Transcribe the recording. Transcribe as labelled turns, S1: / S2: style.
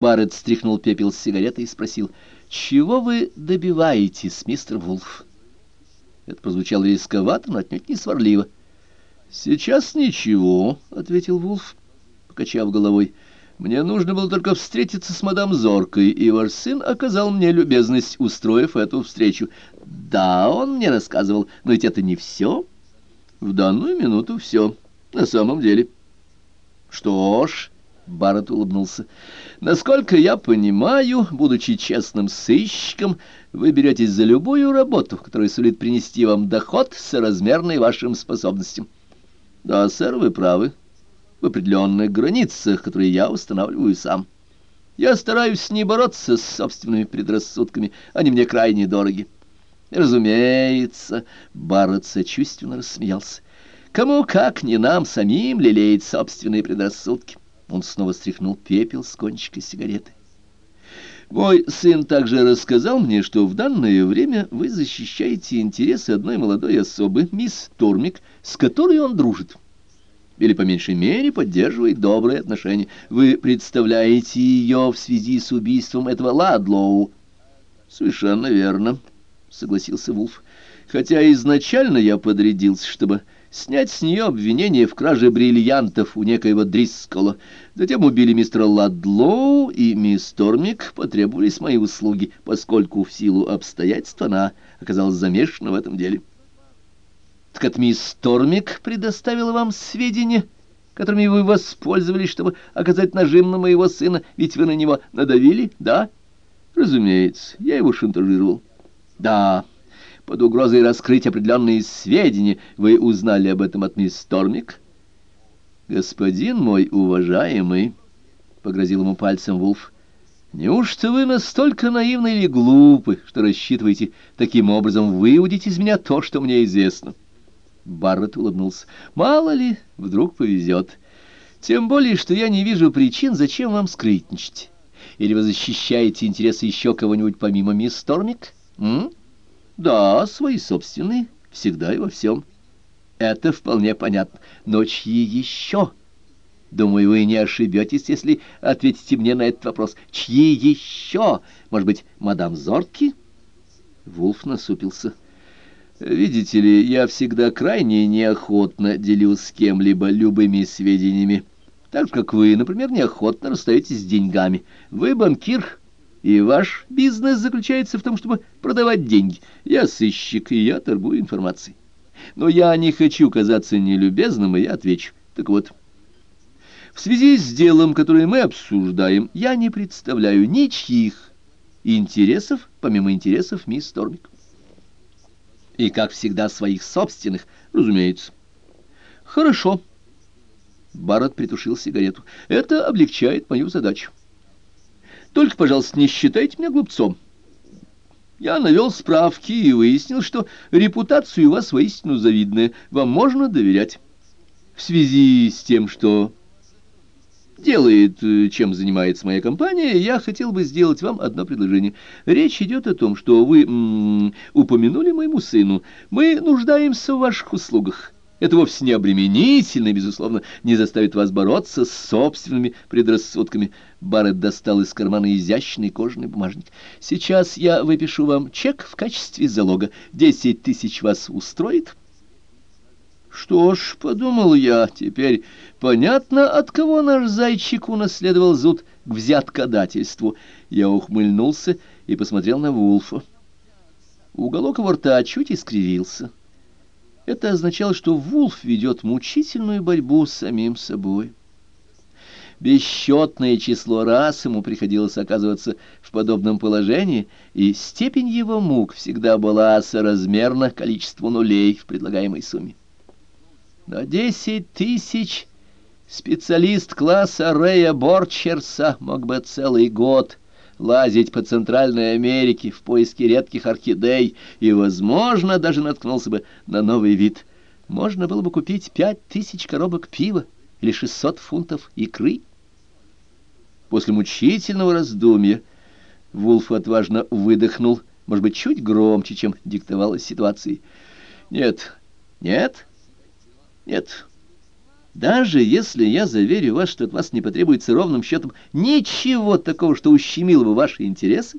S1: Барретт стряхнул пепел с сигареты и спросил, «Чего вы добиваетесь, мистер Вулф?» Это прозвучало рисковато, но отнюдь не сварливо. «Сейчас ничего», — ответил Вулф, покачав головой. «Мне нужно было только встретиться с мадам Зоркой, и ваш сын оказал мне любезность, устроив эту встречу. Да, он мне рассказывал, но ведь это не все. В данную минуту все, на самом деле». «Что ж...» Барретт улыбнулся. «Насколько я понимаю, будучи честным сыщиком, вы беретесь за любую работу, которая сулит принести вам доход, соразмерный вашим способностям». «Да, сэр, вы правы. В определенных границах, которые я устанавливаю сам. Я стараюсь не бороться с собственными предрассудками, они мне крайне дороги». «Разумеется», — Барретт сочувственно рассмеялся. «Кому как не нам самим лелеять собственные предрассудки». Он снова стряхнул пепел с кончика сигареты. «Мой сын также рассказал мне, что в данное время вы защищаете интересы одной молодой особы, мисс Тормик, с которой он дружит. Или, по меньшей мере, поддерживает добрые отношения. Вы представляете ее в связи с убийством этого Ладлоу?» «Совершенно верно», — согласился Вулф. «Хотя изначально я подрядился, чтобы снять с нее обвинение в краже бриллиантов у некоего Дрискола. Затем убили мистера Ладлоу, и мисс Тормик потребовались мои услуги, поскольку в силу обстоятельств она оказалась замешана в этом деле. Так это мисс Тормик предоставила вам сведения, которыми вы воспользовались, чтобы оказать нажим на моего сына, ведь вы на него надавили, да? Разумеется, я его шантажировал. Да, — под угрозой раскрыть определенные сведения. Вы узнали об этом от мисс Тормик? Господин мой уважаемый, — погрозил ему пальцем Вулф, — неужто вы настолько наивны или глупы, что рассчитываете таким образом выудить из меня то, что мне известно? Барретт улыбнулся. Мало ли, вдруг повезет. Тем более, что я не вижу причин, зачем вам скрытничать. Или вы защищаете интересы еще кого-нибудь помимо мисс Тормик? М? Да, свои собственные, всегда и во всем. Это вполне понятно. Но чьи еще? Думаю, вы не ошибетесь, если ответите мне на этот вопрос. Чьи еще? Может быть, мадам Зортки? Вулф насупился. Видите ли, я всегда крайне неохотно делюсь с кем-либо любыми сведениями. Так как вы, например, неохотно расстаетесь с деньгами. Вы банкир, и ваш бизнес заключается в том, чтобы продавать деньги. Я сыщик, и я торгую информацией. Но я не хочу казаться нелюбезным, и я отвечу. Так вот, в связи с делом, которое мы обсуждаем, я не представляю ничьих интересов, помимо интересов мисс Тормик. И, как всегда, своих собственных, разумеется. Хорошо. Барретт притушил сигарету. Это облегчает мою задачу. Только, пожалуйста, не считайте меня глупцом. Я навел справки и выяснил, что репутация у вас воистину завидная. Вам можно доверять. В связи с тем, что делает, э, чем занимается моя компания, я хотел бы сделать вам одно предложение. Речь идет о том, что вы м -м, упомянули моему сыну. Мы нуждаемся в ваших услугах. Это вовсе не обременительно и, безусловно, не заставит вас бороться с собственными предрассудками. Барретт достал из кармана изящный кожаный бумажник. «Сейчас я выпишу вам чек в качестве залога. Десять тысяч вас устроит?» «Что ж, — подумал я, — теперь понятно, от кого наш зайчик унаследовал зуд к взяткодательству». Я ухмыльнулся и посмотрел на Вулфа. Уголок его рта чуть искривился. Это означало, что Вулф ведет мучительную борьбу с самим собой. Бесчетное число раз ему приходилось оказываться в подобном положении, и степень его мук всегда была соразмерна количеству нулей в предлагаемой сумме. На десять тысяч специалист класса Рэя Борчерса мог бы целый год лазить по Центральной Америке в поиске редких орхидей и, возможно, даже наткнулся бы на новый вид. Можно было бы купить пять тысяч коробок пива или шестьсот фунтов икры. После мучительного раздумья Вулф отважно выдохнул, может быть, чуть громче, чем диктовалась ситуацией. «Нет, нет, нет». Даже если я заверю вас, что от вас не потребуется ровным счетом ничего такого, что ущемило бы ваши интересы,